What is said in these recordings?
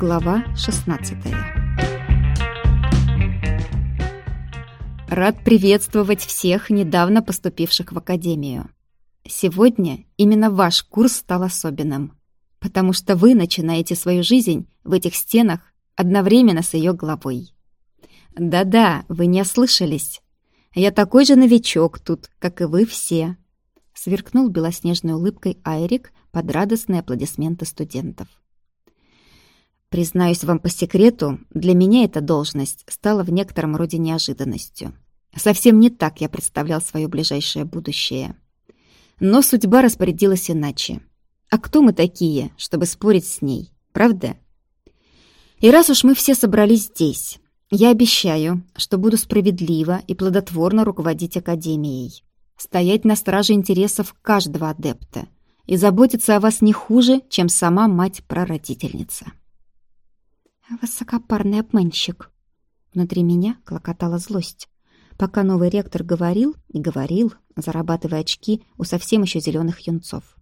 Глава 16 Рад приветствовать всех недавно поступивших в Академию. Сегодня именно ваш курс стал особенным, потому что вы начинаете свою жизнь в этих стенах одновременно с ее главой. Да-да, вы не ослышались. Я такой же новичок тут, как и вы все. Сверкнул белоснежной улыбкой Айрик под радостные аплодисменты студентов. Признаюсь вам по секрету, для меня эта должность стала в некотором роде неожиданностью. Совсем не так я представлял свое ближайшее будущее. Но судьба распорядилась иначе. А кто мы такие, чтобы спорить с ней, правда? И раз уж мы все собрались здесь, я обещаю, что буду справедливо и плодотворно руководить Академией, стоять на страже интересов каждого адепта и заботиться о вас не хуже, чем сама мать-прародительница. Высокопарный обманщик. Внутри меня клокотала злость, пока новый ректор говорил и говорил, зарабатывая очки у совсем еще зеленых юнцов.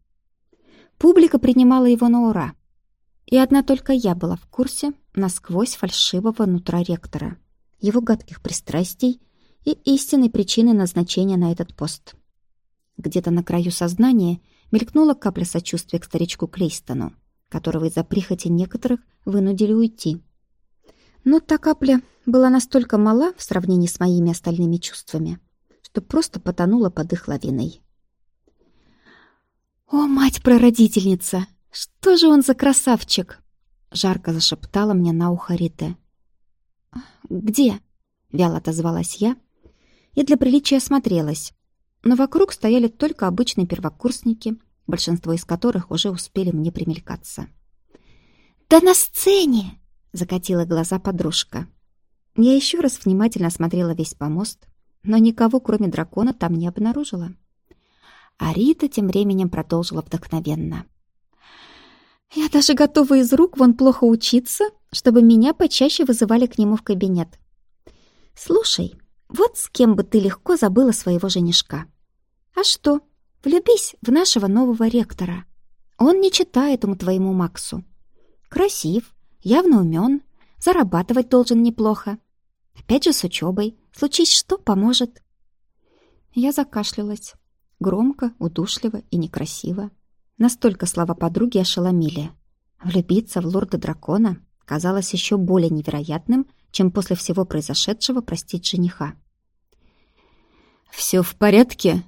Публика принимала его на ура, и одна только я была в курсе насквозь фальшивого нутра ректора, его гадких пристрастий и истинной причины назначения на этот пост. Где-то на краю сознания мелькнула капля сочувствия к старичку Клейстону, которого из-за прихоти некоторых вынудили уйти. Но та капля была настолько мала в сравнении с моими остальными чувствами, что просто потонула под их лавиной. «О, мать-прародительница! «Что же он за красавчик?» — жарко зашептала мне на ухо Рита. «Где?» — вяло отозвалась я и для приличия осмотрелась. Но вокруг стояли только обычные первокурсники, большинство из которых уже успели мне примелькаться. «Да на сцене!» — закатила глаза подружка. Я еще раз внимательно осмотрела весь помост, но никого, кроме дракона, там не обнаружила. А Рита тем временем продолжила вдохновенно. — я даже готова из рук вон плохо учиться, чтобы меня почаще вызывали к нему в кабинет. Слушай, вот с кем бы ты легко забыла своего женишка. А что, влюбись в нашего нового ректора. Он не читает ему твоему Максу. Красив, явно умен, зарабатывать должен неплохо. Опять же с учебой. Случись что, поможет. Я закашлялась. Громко, удушливо и некрасиво. Настолько слова подруги ошеломили. Влюбиться в лорда-дракона казалось еще более невероятным, чем после всего произошедшего простить жениха. «Все в порядке?» —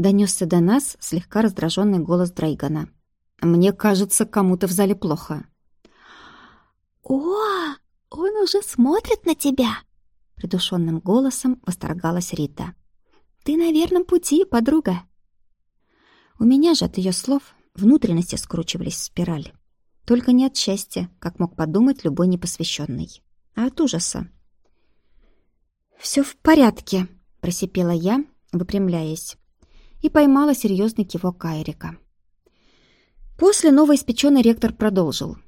донесся до нас слегка раздраженный голос Дрейгана. «Мне кажется, кому-то в зале плохо». «О, он уже смотрит на тебя!» — придушенным голосом восторгалась Рита. «Ты на верном пути, подруга!» У меня же от ее слов Внутренности скручивались в спираль. Только не от счастья, как мог подумать любой непосвященный, а от ужаса. «Все в порядке», — просипела я, выпрямляясь, и поймала серьезный кивок Кайрика. После новоиспеченный ректор продолжил.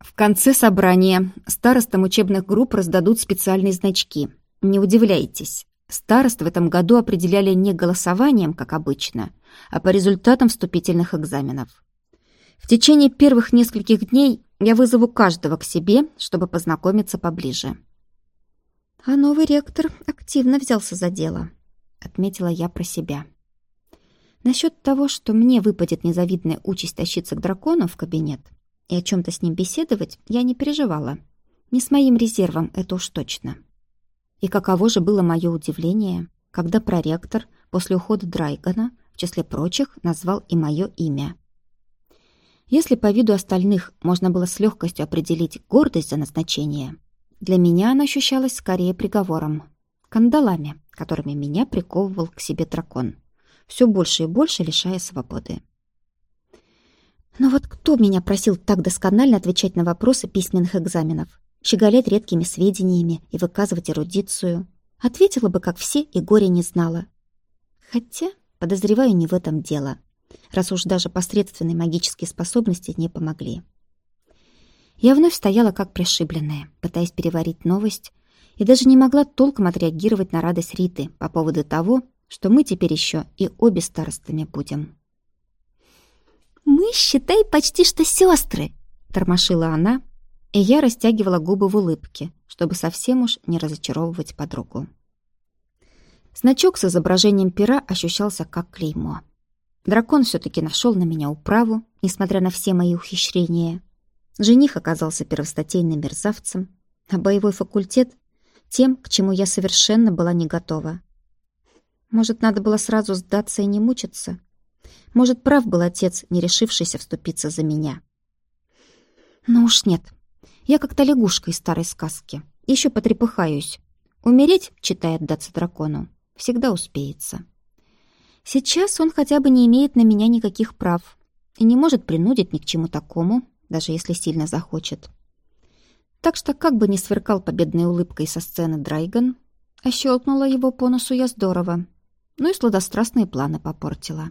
«В конце собрания старостам учебных групп раздадут специальные значки. Не удивляйтесь. Старост в этом году определяли не голосованием, как обычно, а по результатам вступительных экзаменов. В течение первых нескольких дней я вызову каждого к себе, чтобы познакомиться поближе. А новый ректор активно взялся за дело, отметила я про себя. Насчет того, что мне выпадет незавидная участь тащиться к дракону в кабинет и о чем-то с ним беседовать, я не переживала. Не с моим резервом, это уж точно. И каково же было мое удивление, когда проректор после ухода Драйгана, в числе прочих, назвал и мое имя. Если по виду остальных можно было с легкостью определить гордость за назначение, для меня она ощущалась скорее приговором, кандалами, которыми меня приковывал к себе дракон, все больше и больше лишая свободы. Но вот кто меня просил так досконально отвечать на вопросы письменных экзаменов? щеголять редкими сведениями и выказывать эрудицию. Ответила бы, как все, и горе не знала. Хотя, подозреваю, не в этом дело, раз уж даже посредственные магические способности не помогли. Я вновь стояла как пришибленная, пытаясь переварить новость, и даже не могла толком отреагировать на радость Риты по поводу того, что мы теперь еще и обе старостами будем. «Мы, считай, почти что сестры!» — тормошила она, И я растягивала губы в улыбке, чтобы совсем уж не разочаровывать подругу. Значок с изображением пера ощущался как клеймо. Дракон все-таки нашел на меня управу, несмотря на все мои ухищрения. Жених оказался первостатейным мерзавцем, а боевой факультет — тем, к чему я совершенно была не готова. Может, надо было сразу сдаться и не мучиться? Может, прав был отец, не решившийся вступиться за меня? Ну уж нет. Я как-то лягушка из старой сказки. Еще потрепыхаюсь. Умереть, читает отдаться дракону, всегда успеется. Сейчас он хотя бы не имеет на меня никаких прав и не может принудить ни к чему такому, даже если сильно захочет. Так что, как бы ни сверкал победной улыбкой со сцены Драйган, ощелкнула его по носу я здорово, ну и сладострастные планы попортила.